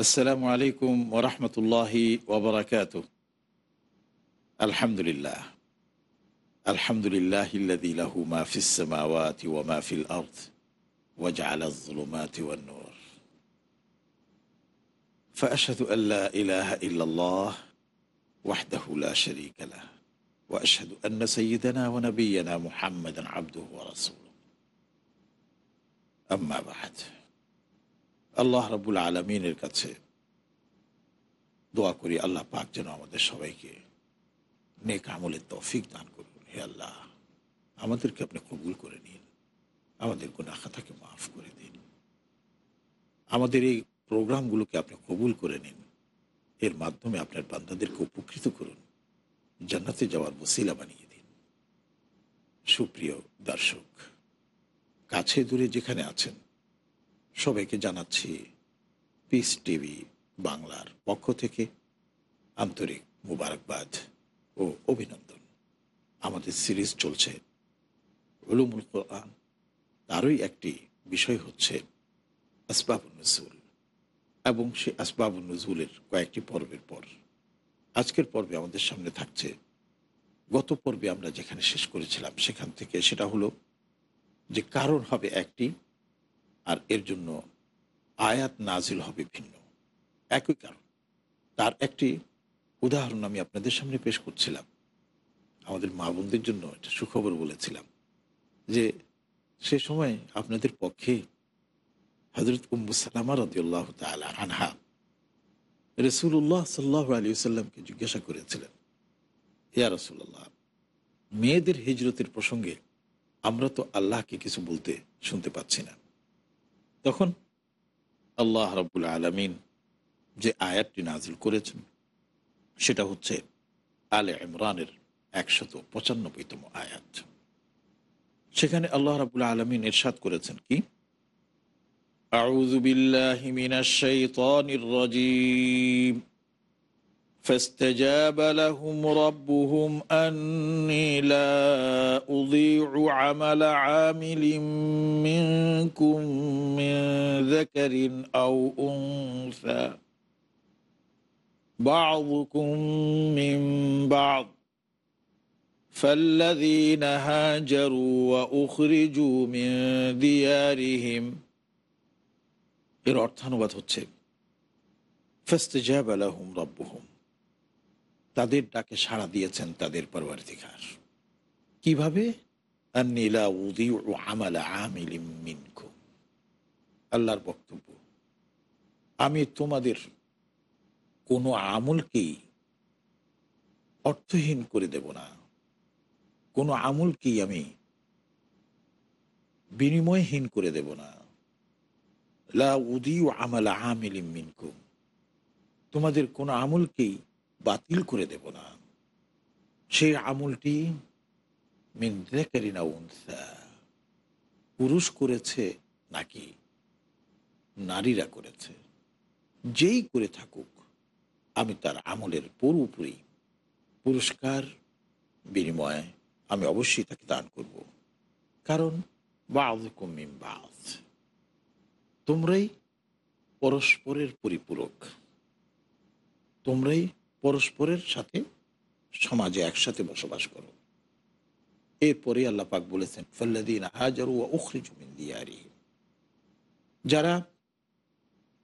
السلام عليكم ورحمة الله وبركاته. الحمد لله الحمد لله الذي له ما في السماوات وما في الأرض وجعل الظلمات والنور. فأشهد أن لا إله إلا الله وحده لا شريك له وأشهد أن سيدنا ونبينا محمدا عبده ورسوله. أما بعد. আল্লাহ রাবুল আলমিনের কাছে দোয়া করি, আল্লাহ পাক যেন আমাদের সবাইকে নেক আমলের তৌফিক দান করুন। হে আল্লাহ, আমাদেরকে আপনি কবুল করে নিন, আমাদের গুণাখাতাকে মাফ করে দিন। আমাদের এই প্রোগ্রামগুলোকে আপনি কবুল করে নিন। এর মাধ্যমে আপনার বান্দাদেরকে উপকৃত করুন, জান্নাতে যাওয়ার বসিলা বানিয়ে দিন। সুপ্রিয় দর্শক, কাছে দূরে যেখানে আছেন সবাইকে জানাচ্ছি পিস টিভি বাংলার পক্ষ থেকে আন্তরিক মুবারকবাদ ও অভিনন্দন। আমাদের সিরিজ চলছে উলুমুল কোরআন। তারই একটি বিষয় হচ্ছে আসবাবুল নজুল এবং সে আসবাবুল নজরুলের কয়েকটি পর্বের পর। আজকের পর্বে আমাদের সামনে থাকছে গত পর্বে আমরা যেখানে শেষ করেছিলাম সেখান থেকে সেটা হলো যে কারণ হবে একটি আর এর জন্য আয়াত নাজিল হবে ভিন্ন। একই কারণ, তার একটি উদাহরণ আমি আপনাদের সামনে পেশ করছিলাম। আমাদের মা বোনদের জন্য একটা সুখবর বলেছিলাম যে, সে সময় আপনাদের পক্ষে হজরত কুম্বুসালামা রদিউল্লাহ তালা আনহা রসুল্লাহ সাল্লাহ আলী সাল্লামকে জিজ্ঞাসা করেছিলেন, ইয়া রসুল্লাহ মেয়েদের হিজরতের প্রসঙ্গে আমরা তো আল্লাহকে কিছু বলতে শুনতে পাচ্ছি না। তখন আল্লাহ রবুল আলমিন যে আয়াতটি নাজিল করেছেন, সেটা হচ্ছে আলে ইমরানের একশত পঁচানব্বইতম আয়াত। সেখানে আল্লাহ রবুল আলমিন এরশাদ করেছেন কি? আউজুবিল্লাহ فاستجاب لهم ربهم أني لا أضيع عمل عامل منكم من ذكر أو أنثى بعضكم من بعض فالذين هاجروا وأخرجوا من ديارهم এর অর্থানুবাদ হচ্ছে ফেস্তেজাব আলাহুম রব্বহুম তাদের ডাকে সাড়া দিয়েছেন তাদের পরবর্তীকার। কীভাবে? আল্লাহর বক্তব্য, আমি তোমাদের কোনো আমলকেই অর্থহীন করে দেব না। কোনো আমলকেই আমি বিনিময়হীন করে দেব না। লা উদিউ আমালা আমিলিম মিনকুম। তোমাদের কোনো আমলকেই বাতিল করে দেব না। সেই আমলটি মিন্দ্রেকারিনা উনসা। পুরুষ করেছে নাকি নারীরা করেছে? যেই করে থাকুক, আমি তার আমলের পুরোপুরি পুরস্কার, বিনিময়ে আমি অবশ্যই তাকে দান করব। কারণ বাউকুমিম বাস তোমরাই পরস্পরের পরিপূরক। তোমরাই পরস্পরের সাথে সমাজে একসাথে বসবাস করো। এরপরে আল্লাহ পাক বলেছেন ফল্লাদিন হাজারু উখরি জমিন দিয়ারি যারা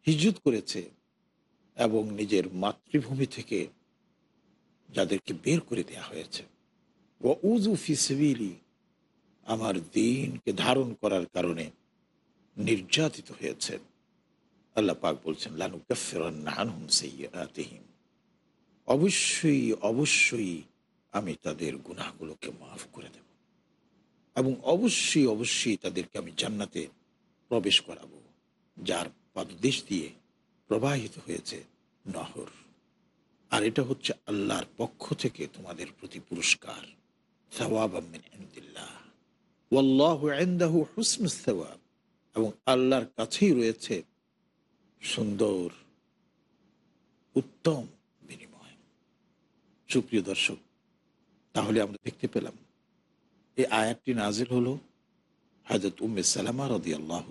হিজুত করেছে এবং নিজের মাতৃভূমি থেকে যাদেরকে বের করে দেয়া হয়েছে। ও উজু ফিসবিলি আমার দিনকে ধারণ করার কারণে নির্যাতিত হয়েছে। আল্লাহ পাক বলছেন লানু কাফেরানহুম সেইয়াতিহিম অবশ্যই অবশ্যই আমি তাদের গুনাহগুলোকে মাফ করে দেব। এবং অবশ্যই অবশ্যই তাদেরকে আমি জান্নাতে প্রবেশ করাবো, যার পাদদেশ দিয়ে প্রবাহিত হয়েছে নহর। আর এটা হচ্ছে আল্লাহর পক্ষ থেকে তোমাদের প্রতি পুরস্কার। এবং আল্লাহর কাছেই রয়েছে সুন্দর, উত্তম সুপ্রিয় দর্শক, তাহলে আমরা দেখতে পেলাম এই আয়াতটি নাজিল হলো হাজরত উম্মে সালামা রদি আল্লাহ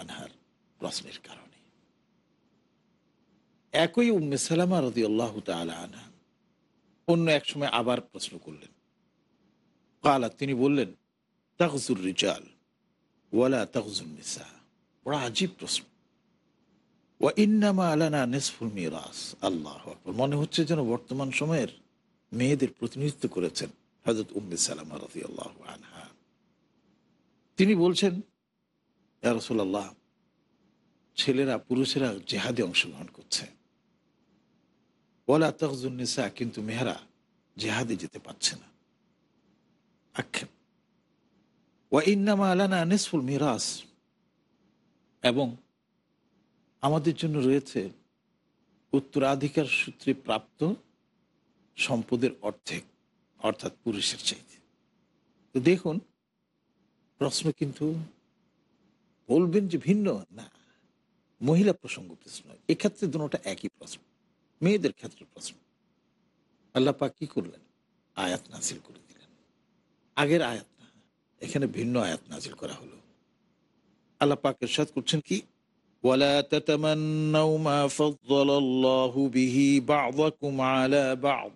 আনহার প্রশ্নের কারণে। একই উম্মে সালামা রদি আল্লাহ আনহা অন্য এক সময় আবার প্রশ্ন করলেন। কালা, তিনি বললেন তাকজুর রিজাল ওয়ালা তাকজুর নিসা বড় আজীব প্রশ্ন। ওয়া ইন্নামা আলানা নেসফুল মিরাস আল্লাহ মনে হচ্ছে যেন বর্তমান সময়ের মেয়েদের প্রতিনিধিত্ব করেছেন হজরত উম্মে সালামা রদি আল্লাহ আনহা। তিনি বলছেন রসোল্লাহ ছেলেরা, পুরুষেরা জেহাদে অংশগ্রহণ করছে। ওলা তখজুন্নিসা কিন্তু মেহরা জেহাদে যেতে পারছে না। আক্ষেপ। ওয়া ইন্নামা আলানা নিসফুল মিরাস। এবং আমাদের জন্য রয়েছে উত্তরাধিকার সূত্রে প্রাপ্ত সম্পদের অর্ধেক অর্থাৎ পুরুষের চাইতে তো দেখুন প্রশ্ন কিন্তু বলবেন যে ভিন্ন না মহিলা প্রসঙ্গ প্রশ্ন এক্ষেত্রে দুটা একই প্রশ্ন মেয়েদের ক্ষেত্রে প্রশ্ন আল্লাহ পাক কি করলেন আয়াত নাসিল করে দিলেন আগের আয়াত না এখানে ভিন্ন আয়াত নাজিল করা হলো আল্লাহ পাক এরশাদ করছেন কি ولا تتمنوا ما فضل الله به بعضكم على بعض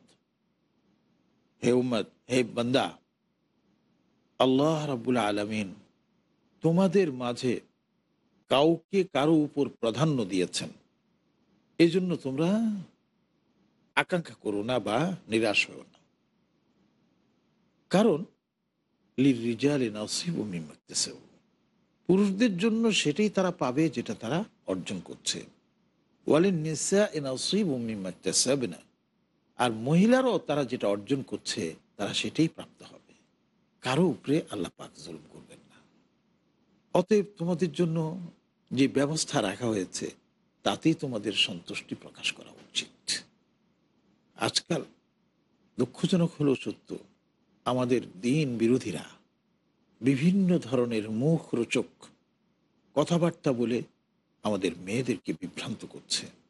হে উম্মত, হে বান্দা, আল্লাহ রাব্বুল আলামিন তোমাদের মাঝে কাউকে কারও উপর প্রাধান্য দিয়েছেন। এই জন্য তোমরা আকাঙ্ক্ষা করো না বা নিরাশ হও না। কারণ নাসিব মিমাক্তেসেও পুরুষদের জন্য সেটাই তারা পাবে যেটা তারা অর্জন করছে। ওয়ালিন নিসা এ নাসিব মিমাক্তেসাব না আর মহিলারও তারা যেটা অর্জন করছে, তারা সেটাই প্রাপ্ত হবে। কারও উপরে আল্লাহ পাক জুলুম করবেন না। অতএব তোমাদের জন্য যে ব্যবস্থা রাখা হয়েছে, তাতেই তোমাদের সন্তুষ্টি প্রকাশ করা উচিত। আজকাল দুঃখজনক হলো সত্য, আমাদের দিন বিরোধীরা বিভিন্ন ধরনের মুখ রোচক কথাবার্তা বলে আমাদের মেয়েদেরকে বিভ্রান্ত করছে।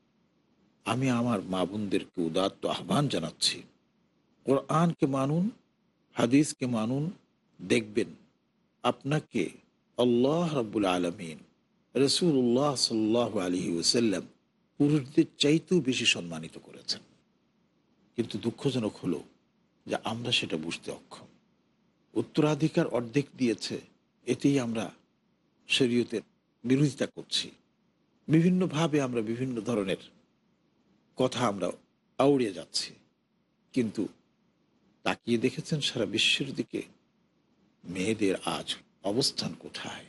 আমি আমার মা বোনদেরকে উদাত্ত আহ্বান জানাচ্ছি। কোরআনকে মানুন, হাদিসকে মানুন, দেখবেন আপনাকে আল্লাহ রাবুল আলমিন রসুল্লাহ সাল্লাহ আলহি ওসাল্লাম পুরুষদের চাইতেও বেশি সম্মানিত করেছেন। কিন্তু দুঃখজনক হলো যে আমরা সেটা বুঝতে অক্ষম। উত্তরাধিকার অর্ধেক দিয়েছে, এতেই আমরা শরীয়তের বিরোধিতা করছি। বিভিন্নভাবে আমরা বিভিন্ন ধরনের কথা আমরা আউড়িয়ে যাচ্ছি। কিন্তু তাকিয়ে দেখেছেন সারা বিশ্বের দিকে মেয়েদের আজ অবস্থান কোথায়?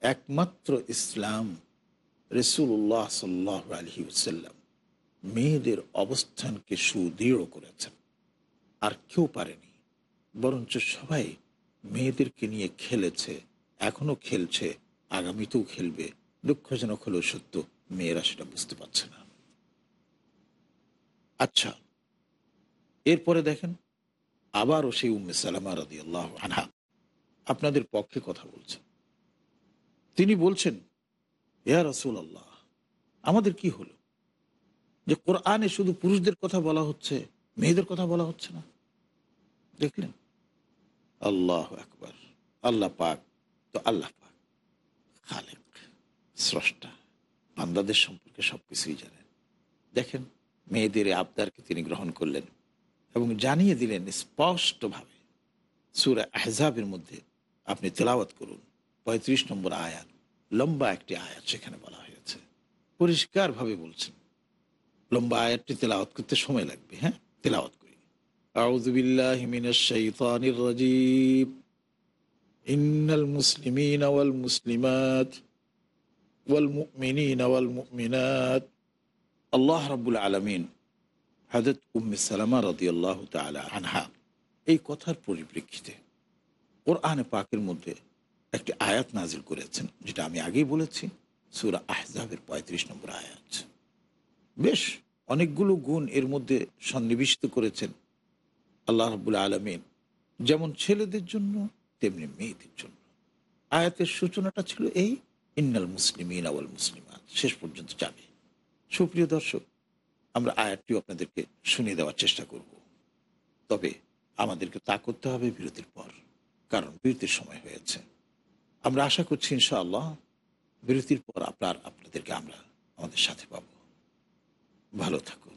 একমাত্র ইসলাম রসুল্লাহ সাল্লাহ আলহি সাল্লাম মেয়েদের অবস্থানকে সুদৃঢ় করেছেন। আর কেউ পারেনি, বরঞ্চ সবাই মেয়েদেরকে নিয়ে খেলেছে এখনও খেলছে, আগামীতেও খেলবে। দুঃখজনক হলেও সত্য, মেয়েরা সেটা বুঝতে পারছে না। আচ্ছা। এরপরে দেখেন, আবারও সেই উম্মে সালামা রদি আল্লাহ আনহা আপনাদের পক্ষে কথা বলছেন তিনি বলছেন, ইয়া রসুল আল্লাহ আমাদের কি হলো? যে কোরআনে শুধু পুরুষদের কথা বলা হচ্ছে, মেয়েদের কথা বলা হচ্ছে না? দেখলেন, আল্লাহ একবার আল্লাহ পাক, তো আল্লাহ পাক, খালেক, স্রষ্টা, বান্দাদের সম্পর্কে সব কিছুই জানেন। দেখেন মেয়েদের আবদারকে তিনি গ্রহণ করলেন এবং জানিয়ে দিলেন স্পষ্টভাবে। সুর আহজাবের মধ্যে আপনি তেলাওয়াত করুন। ৩৫ নম্বর আয়াত, লম্বা একটি আয়াত সেখানে বলা হয়েছে। পরিষ্কারভাবে বলছেন, লম্বা আয়াতটি তেলাওয়াত করতে সময় লাগবে হ্যাঁ? তেলাওয়াত করি। আউজুবিল্লাহ হিমিনাশাইতানির মুসলিমিন মুসলিমাত ওয়াল মুমিনিন ওয়াল মুমিনাত। আল্লাহ রাব্বুল আলমিন হাজরত উম্মে সালামা রদিয়াল্লাহ তালা আনহা এই কথার পরিপ্রেক্ষিতে ওর আনে পাকের মধ্যে একটি আয়াত নাজিল করেছেন, যেটা আমি আগেই বলেছি, সুরা আহজাবের পঁয়ত্রিশ নম্বর আয়াত। বেশ, অনেকগুলো গুণ এর মধ্যে সন্নিবিষ্ট করেছেন আল্লাহ রাবুল আলমিন, যেমন ছেলেদের জন্য, তেমনি মেয়েদের জন্য। আয়াতের সূচনাটা ছিল এই, ইন্নাল মুসলিম আওয়াল মুসলিমাত, শেষ পর্যন্ত যাবে। সুপ্রিয় দর্শক, আমরা আয়াতটিও আপনাদেরকে শুনিয়ে দেওয়ার চেষ্টা করব। তবে আমাদেরকে তা করতে হবে বিরতির পর, কারণ বিরতির সময় হয়েছে। আমরা আশা করছি ইনশাআল্লাহ বিরতির পর আপনার, আপনাদেরকে আমরা আমাদের সাথে পাব। ভালো থাকুন।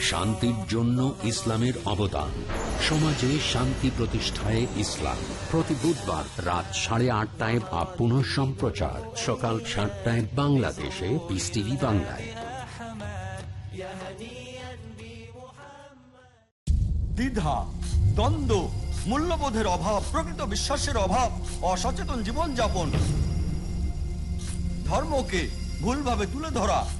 শান্তির জন্য ইসলামের অবদান। সমাজে শান্তি প্রতিষ্ঠায় ইসলাম। প্রতি বুধবার রাত সাড়ে আটটায় বা পুনঃ সম্প্রচার। সকাল সাতটায় বাংলাদেশে পিস টিভি বাংলায়। দ্বিধা, দ্বন্দ্ব, মূল্যবোধের অভাব, প্রকৃত বিশ্বাসের অভাব, অসচেতন জীবনযাপন। ধর্মকে ভুলভাবে তুলে ধরা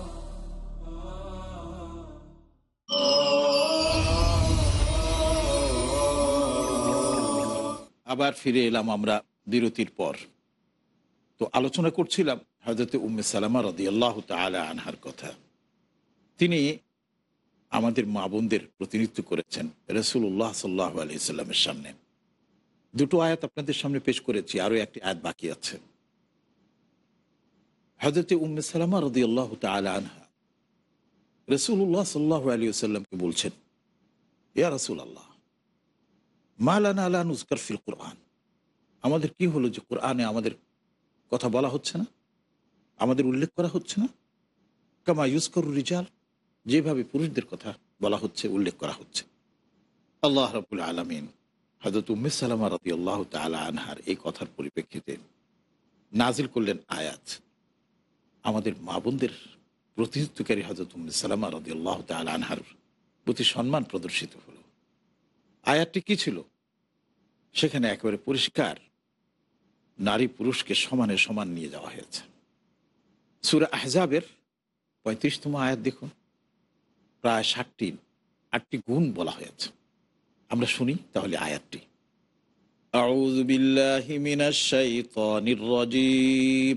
আবার ফিরে এলাম আমরা বিরতির পর। তো আলোচনা করছিলাম হজরত উম্মে সালামা রদি আল্লাহ তালা আনহার কথা। তিনি আমাদের মা বোনদের প্রতিনিধিত্ব করেছেন রসুল্লাহ সাল্লাহ আলি সাল্লামের সামনে। দুটো আয়াত আপনাদের সামনে পেশ করেছি, আরও একটি আয়াত বাকি আছে। হজরত উম্মে সালামা রদি আল্লাহ তালা আনহা রসুল্লাহ সাল্লাহ আলী সাল্লামকে বলছেন, ইয়া রসুল আল্লাহ মালানা আলা নুজকার ফিল কোরআন। আমাদের কি হলো যে কোরআনে আমাদের কথা বলা হচ্ছে না? আমাদের উল্লেখ করা হচ্ছে না? কামা ইউজকর রিজাল, যেভাবে পুরুষদের কথা বলা হচ্ছে, উল্লেখ করা হচ্ছে। আল্লাহ রাবুল আলমিন হজরত উম্মে সালামা রবি আল্লাহ তালা আনহার এই কথার পরিপ্রেক্ষিতে নাজিল করলেন আয়াত। আমাদের মা বোনদের প্রতিনিধিত্বকারী হজরত উম্মে সালামা রবি আল্লাহ তালা আনহার প্রতি সম্মান প্রদর্শিত হলো। আয়াতটি কি ছিল? সেখানে একেবারে পরিষ্কার নারী পুরুষকে সমানে সমান নিয়ে যাওয়া হয়েছে সুরা আহজাবের পঁয়ত্রিশতম আয়াত দেখুন প্রায় ষাটটি আটটি গুণ বলা হয়েছে আমরা শুনি তাহলে আয়াতটি أعوذ بالله من الشيطان الرجيم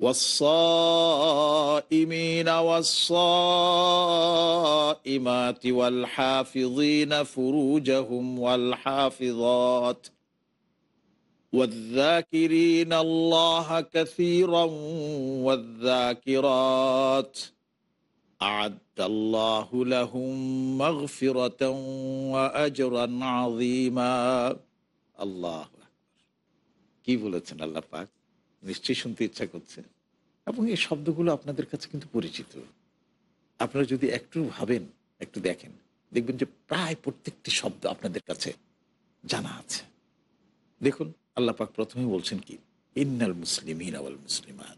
والصائمين والصائمات والحافظين فروجهم والحافظات والذاكرين الله كثيرا والذاكرات أعد الله لهم مغفرة وأجرا عظيما. الله أكبر. كيف لتنا الله নিশ্চয়ই শুনতে ইচ্ছা করছে। এবং এই শব্দগুলো আপনাদের কাছে কিন্তু পরিচিত। আপনারা যদি একটু ভাবেন, একটু দেখেন, দেখবেন যে প্রায় প্রত্যেকটি শব্দ আপনাদের কাছে জানা আছে। দেখুন, আল্লাহ পাক প্রথমে বলছেন কি? ইন্নাল মুসলিমিন আওয়াল মুসলিমান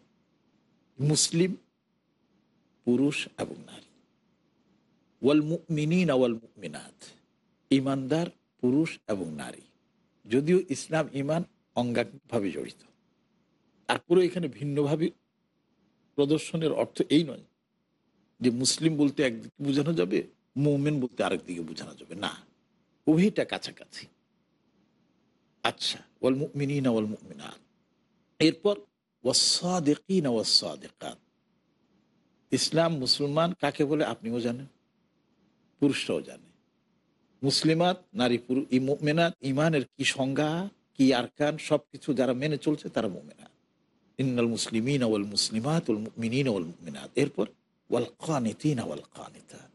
মুসলিম, পুরুষ এবং নারী। ওয়াল মুমিনিন আওয়াল মুমিনাত। ইমানদার, পুরুষ এবং নারী। যদিও ইসলাম ইমান অঙ্গাঙ্গিকভাবে জড়িত। তারপরে এখানে ভিন্নভাবে প্রদর্শনের অর্থ এই নয় যে মুসলিম বলতে একদিকে বোঝানো যাবে, মোমেন বলতে আরেক দিকে বোঝানো যাবে। না, উভয়টা কাছাকাছি। আচ্ছা ওয়াল মুমিনিন ওয়াল মুমিনাত। এরপর ওয়াসাদিকিন ওয়াসাদিকাত ইসলাম মুসলমান কাকে বলে? আপনিও জানেন, পুরুষরাও জানে। মুসলিমাত, নারী পুরুষ মেনাত ইমানের কি সংজ্ঞা, কি আরকান, সবকিছু যারা মেনে চলছে তারা মোমেনাত। ইন্নাল মুসলিমিন ওয়াল মুসলিমাত ওয়াল মুমিনিন ওয়াল মুমিনাত এরপর ওয়াল কানিতিন ওয়াল কানিতাত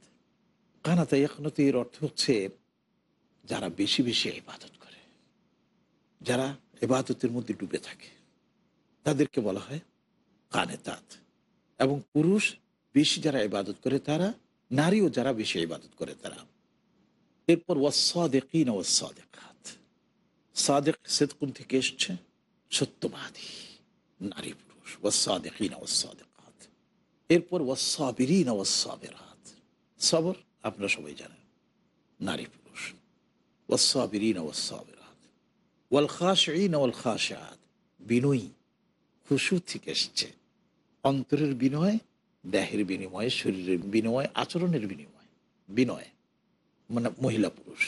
কানাতা ইয়াকনতি এর অর্থ হচ্ছে যারা বেশি বেশি ইবাদত করে, যারা ইবাদতের মধ্যে ডুবে থাকে। তাদেরকে বলা হয় কানেতাত এবং পুরুষ বেশি যারা ইবাদত করে, তারা নারীও যারা বেশি ইবাদত করে, তারা। এরপর ওয়াসাদেকিন ওয়াসাদেকাত সাদেক সেদকুন থেকে এসছে সত্যবাদী। নারী পুরুষ ওয়াসাদেকিন ওয়াসাদেকাত এরপর ওয়াসাবিরিন ওয়াসাবেরাত সবর আপনারা সবাই জানেন নারী পুরুষ ওয়াসাবিরিন ওয়াসাবেরাত ওয়াল খাশঈন ওয়াল খাশাত বিনয়ী খুশু থেকে এসছে। অন্তরের বিনয়, দেহের বিনিময়ে, শরীরের বিনিময়, আচরণের বিনিময়। বিনয় মানে মহিলা পুরুষ।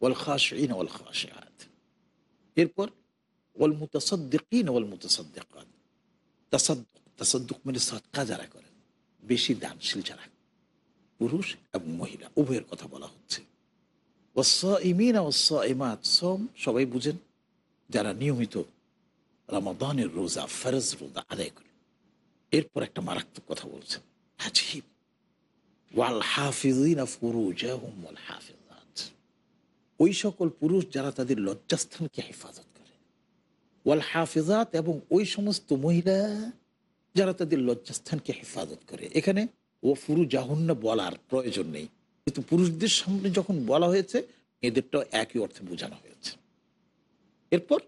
ওয়াল খাশঈন ওয়াল খাশাত এরপর ওয়াল মুতাসাদ্দিকিন ওয়াল মুতাসাদ্দিকাত তাসাদ্দুক তাসাদ্দুক মানে সৎকা যারা করেন বেশি দানশীল যারা পুরুষ এবং মহিলা, উভয়ের কথা বলা হচ্ছে। ওয়াসাইমিন ওয়াসাইমাত সম সবাই বুঝেন? যারা নিয়মিত রমাদানের রোজা, ফরজ রোজা আদায় করে এরপর একটা মারাত্মক কথা বলছেন। আজীব। ওয়াল হাফিজিনা ফুরুজাহুম ওয়াল হাফিজাত ওই সকল পুরুষ যারা তাদের লজ্জাস্থানকে হেফাজত ওয়াল হাফিজাত এবং ওই সমস্ত মহিলা যারা তাদের লজ্জাস্থানকে হেফাজত করে। এখানে ও ফুরু জাহুন্ন বলার প্রয়োজন নেই। কিন্তু পুরুষদের সামনে যখন বলা হয়েছে, এদেরটাও একই অর্থে বোঝানো হয়েছে। এরপর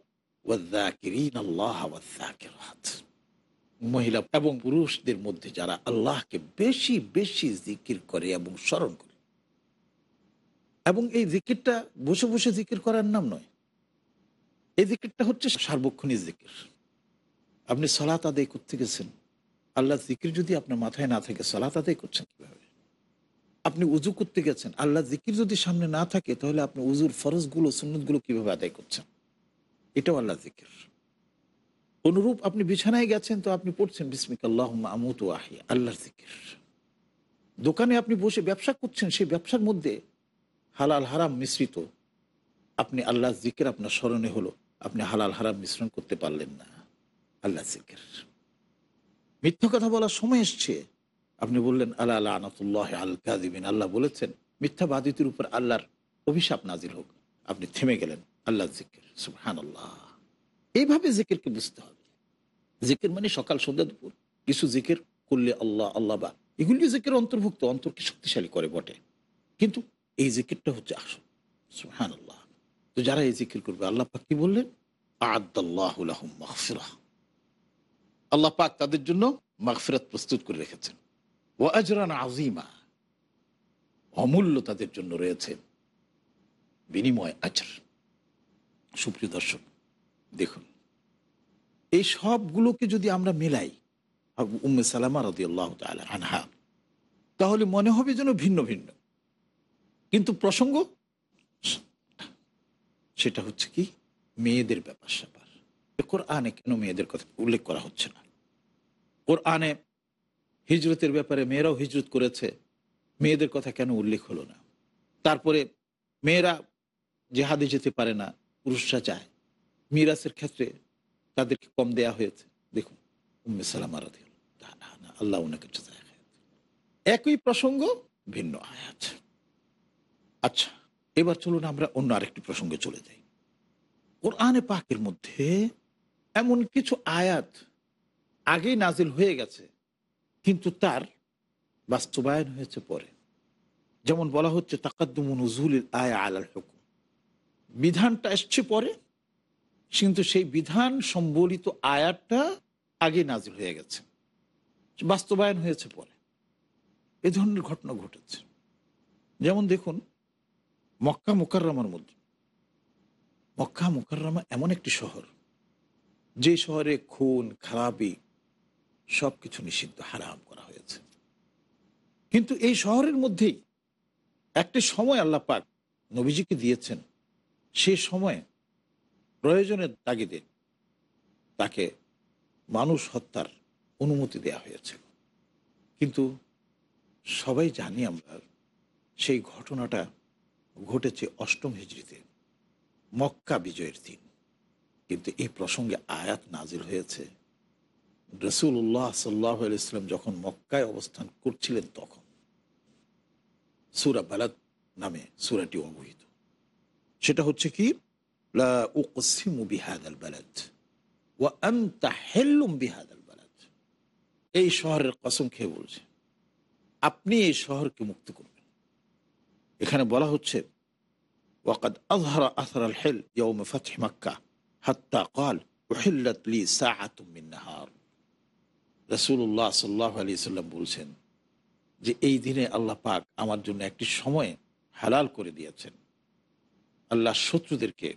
মহিলা এবং পুরুষদের মধ্যে যারা আল্লাহকে বেশি বেশি জিকির করে এবং স্মরণ করে। এবং এই জিকিরটা বসে বসে জিকির করার নাম নয়। এই জিকিরটা হচ্ছে সার্বক্ষণিক জিকির। আপনি সলাত আদায় করতে গেছেন, আল্লাহ জিকির যদি আপনার মাথায় না থাকে, সলাত আদায় করছেন কীভাবে? আপনি উজু করতে গেছেন, আল্লাহ জিকির যদি সামনে না থাকে, তাহলে আপনি উজুর ফরজগুলো, সুন্নতগুলো কীভাবে আদায় করছেন? এটাও আল্লাহ জিকির। অনুরূপ আপনি বিছানায় গেছেন, তো আপনি পড়ছেন বিসমিক আল্লাহ আমুত আহি আল্লাহর জিকির। দোকানে আপনি বসে ব্যবসা করছেন, সেই ব্যবসার মধ্যে হালাল হারাম মিশ্রিত, আপনি আল্লাহ জিকির আপনার স্মরণে হলো। আপনি হালাল হারাম মিশ্রণ করতে পারলেন না। আল্লাহ জিকির। মিথ্যা কথা বলার সময় এসছে। আপনি বললেন আল্লাহ আল্লাহ আনাতুল্লাহ আল কাদিবিন আল্লাহ বলেছেন মিথ্যাবাদিতের উপর আল্লাহর অভিশাপ নাজিল হোক। আপনি থেমে গেলেন, আল্লাহ জিকির। সুবহান আল্লাহ এইভাবে জিকিরকে বুঝতে হবে। জিকির মানে সকাল, সন্ধ্যা, দুপুর। কিছু জিকির করলে আল্লাহ আল্লাহ বা এগুলি জিকির অন্তর্ভুক্ত। অন্তরকে শক্তিশালী করে বটে। কিন্তু এই জিকিরটা হচ্ছে আসল। সুহান তো যারা এই জিকির করবে, আল্লাহ পাক কি বললেন? আদাল্লাহ আল্লাহ পাক তাদের জন্য মাগফিরাত প্রস্তুত করে রেখেছেন। ও আজরান আজিমা অমূল্য তাদের জন্য রয়েছে। বিনিময় আজর। সুপ্রিয় দর্শক, দেখুন, এই সবগুলোকে যদি আমরা মেলাই উম্মে সালামা রদি আল্লাহ আনহা, তাহলে মনে হবে যেন ভিন্ন ভিন্ন। কিন্তু প্রসঙ্গ সেটা হচ্ছে কি? মেয়েদের ব্যাপার স্যাপার। কোরআনে কেন মেয়েদের কথা উল্লেখ করা হচ্ছে না? কোরআনে হিজরতের ব্যাপারে মেয়েরাও হিজরত করেছে, মেয়েদের কথা কেন উল্লেখ হলো না? তারপরে মেয়েরা জেহাদে যেতে পারে না, পুরুষরা যায়। মিরাসের ক্ষেত্রে তাদেরকে কম দেয়া হয়েছে। দেখুন, উম্মে সালাম আল্লাহ ওনাকে একই প্রসঙ্গ, ভিন্ন আয়াত। আচ্ছা এবার চলুন আমরা অন্য আরেকটি প্রসঙ্গে চলে যাই। কোরআনে পাকের মধ্যে এমন কিছু আয়াত আগেই নাজিল হয়ে গেছে, কিন্তু তার বাস্তবায়ন হয়েছে পরে। যেমন বলা হচ্ছে তাকাদ্দুমুন উজুল আয়া আলাল হুকুম। বিধানটা এসছে পরে, কিন্তু সেই বিধান সম্বলিত আয়াতটা আগে নাজিল হয়ে গেছে। বাস্তবায়ন হয়েছে পরে। এ ধরনের ঘটনা ঘটেছে। যেমন দেখুন মক্কা মোকাররমার মধ্যে। মক্কা মোকাররমা এমন একটি শহর, যে শহরে খুন, খারাপি সব কিছু নিষিদ্ধ, হারাম করা হয়েছে। কিন্তু এই শহরের মধ্যেই একটি সময় আল্লাহ পাক নবীজিকে দিয়েছেন। সে সময়ে প্রয়োজনের তাগিদে তাকে মানুষ হত্যার অনুমতি দেয়া হয়েছে। কিন্তু সবাই জানি আমরা সেই ঘটনাটা ঘটেছে অষ্টম হিজড়িতে, মক্কা বিজয়ের দিন। কিন্তু এই প্রসঙ্গে আয়াত নাজিল হয়েছে। রসুল্লাহ সাল্লাহ ইসলাম যখন মক্কায় অবস্থান করছিলেন তখন, সুরা বালাদ নামে সুরাটি অবহিত। সেটা হচ্ছে কি? বালাদ এই শহরের কসম খেয়ে বলছে, আপনি এই শহরকে মুক্ত করবেন এখানে বলা হচ্ছে, ওয়াকাদ আজহারা আসার আল হেল ইয়ৌম ফাতহ মক্কা হাত্তা কাল উহিল্লাত লি সাআতুম মিন নাহার। রাসূলুল্লাহ সাল্লাল্লাহু আলাইহি সাল্লাম বলছেন যে, এই দিনে আল্লাহ পাক আমার জন্য একটি সময় হালাল করে দিয়েছেন। আল্লাহ শত্রুদেরকে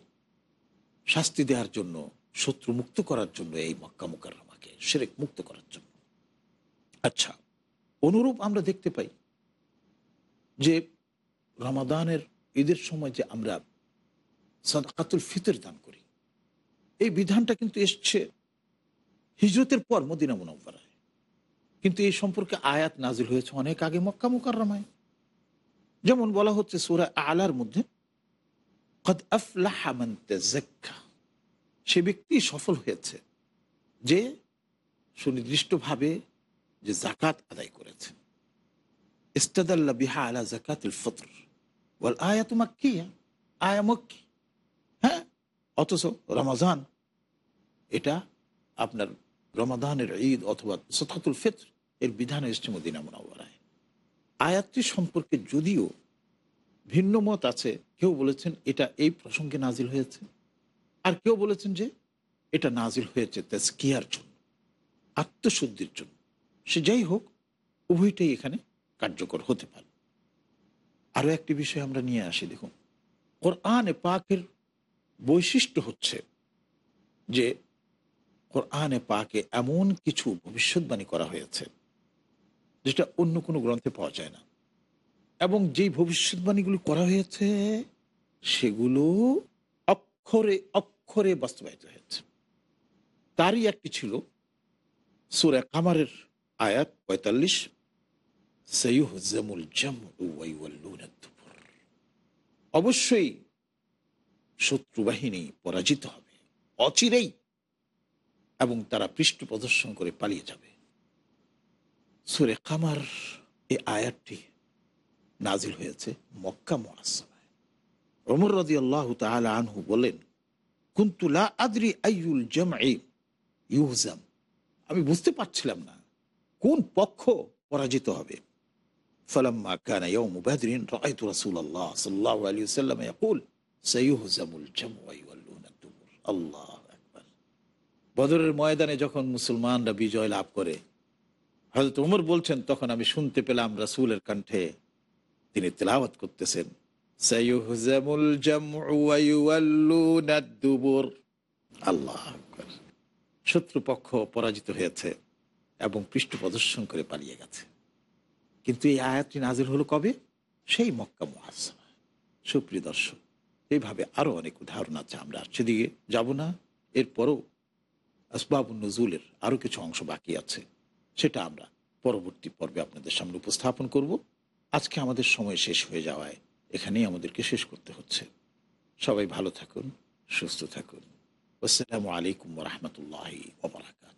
শাস্তি দেওয়ার জন্য শত্রু মুক্ত করার জন্য এই মক্কা মুকাররমাকে সেরেক মুক্ত করার জন্য। আচ্ছা অনুরূপ আমরা দেখতে পাই যে রমাদানের ঈদের সময় যে আমরা সাদাকাতুল ফিতর দান করি, এই বিধানটা কিন্তু এসছে হিজরতের পর মদিনা মুনব্বরায় কিন্তু এই সম্পর্কে আয়াত নাজিল হয়েছে অনেক আগে মক্কা মুকাররমায়। যেমন বলা হচ্ছে সুরা আলার মধ্যে, কদ আফলাহা সে ব্যক্তি সফল হয়েছে যে সুনির্দিষ্টভাবে যে জাকাত আদায় করেছে। ইস্তাদাল্লা বিহা আলা জাকাতুল ফতর। বল আয়া আয়াত মাক্কিয়া আয়া মক্কি হ্যাঁ অথচ রমাজান এটা আপনার রমাদানের ঈদ অথবা সতাতুল ফিত্র এর বিধান এসছে মদিনা মোনাওয়ারায় আয়াতটি সম্পর্কে যদিও ভিন্ন মত আছে, কেউ বলেছেন এটা এই প্রসঙ্গে নাজিল হয়েছে। আর কেউ বলেছেন যে এটা নাজিল হয়েছে তেজকিয়ার জন্য, আত্মশুদ্ধির জন্য। সে যাই হোক, উভয়টাই এখানে কার্যকর হতে পারে। আরও একটি বিষয় আমরা নিয়ে আসি, দেখুন। কোরআনে পাকের বৈশিষ্ট্য হচ্ছে যে, কোরআনে পাকে এমন কিছু ভবিষ্যৎবাণী করা হয়েছে, যেটা অন্য কোনো গ্রন্থে পাওয়া যায় না। এবং যেই ভবিষ্যৎবাণীগুলি করা হয়েছে, সেগুলো অক্ষরে অক্ষরে বাস্তবায়িত হয়েছে। তারই একটি ছিল সুরে কামারের আয়াত পঁয়তাল্লিশ অবশ্যই শত্রু বাহিনী পরাজিত হবে, অচিরেই, এবং তারা পৃষ্ঠ প্রদর্শন করে পালিয়ে যাবে। সুরে কামার এই আয়াতটি নাজিল হয়েছে মক্কা মহাসমায় রমর রদি আল্লাহ তাহলে আনহু বলেন কুন্তুলা আদরি আইউল জামাই ইউজাম আমি বুঝতে পারছিলাম না কোন পক্ষ পরাজিত হবে। فلما كان يوم بدر رأيت رسول الله صلى الله عليه وسلم يقول سيهزم الجمع ويولون الدبر الله أكبر বদরের ময়দানে যখন মুসলমানরা বিজয় লাভ করে হয়তো উমর বলছেন তখন আমি শুনতে পেলাম রাসূলের কণ্ঠে তিনি তেলাওয়াত করতেছেন সাইয়ুহজামুল জামউ ওয়া ইউওয়াল্লুনা দুবুর আল্লাহ আকবার শত্রুপক্ষ পরাজিত হয়েছে এবং পৃষ্ঠ প্রদর্শন করে পালিয়ে গেছে কিন্তু এই আয়াতটি নাজির হলো কবে? সেই মক্কা মহাসমা সুপ্রিয় দর্শক, এইভাবে আরও অনেক উদাহরণ আছে, আমরা সেদিকে যাব না। এরপরও আসবাব নজুলের আরও কিছু অংশ বাকি আছে, সেটা আমরা পরবর্তী পর্বে আপনাদের সামনে উপস্থাপন করব। আজকে আমাদের সময় শেষ হয়ে যাওয়ায় এখানেই আমাদেরকে শেষ করতে হচ্ছে। সবাই ভালো থাকুন, সুস্থ থাকুন। আসসালামু আলাইকুম রহমতুল্লাহ ওবরাকাত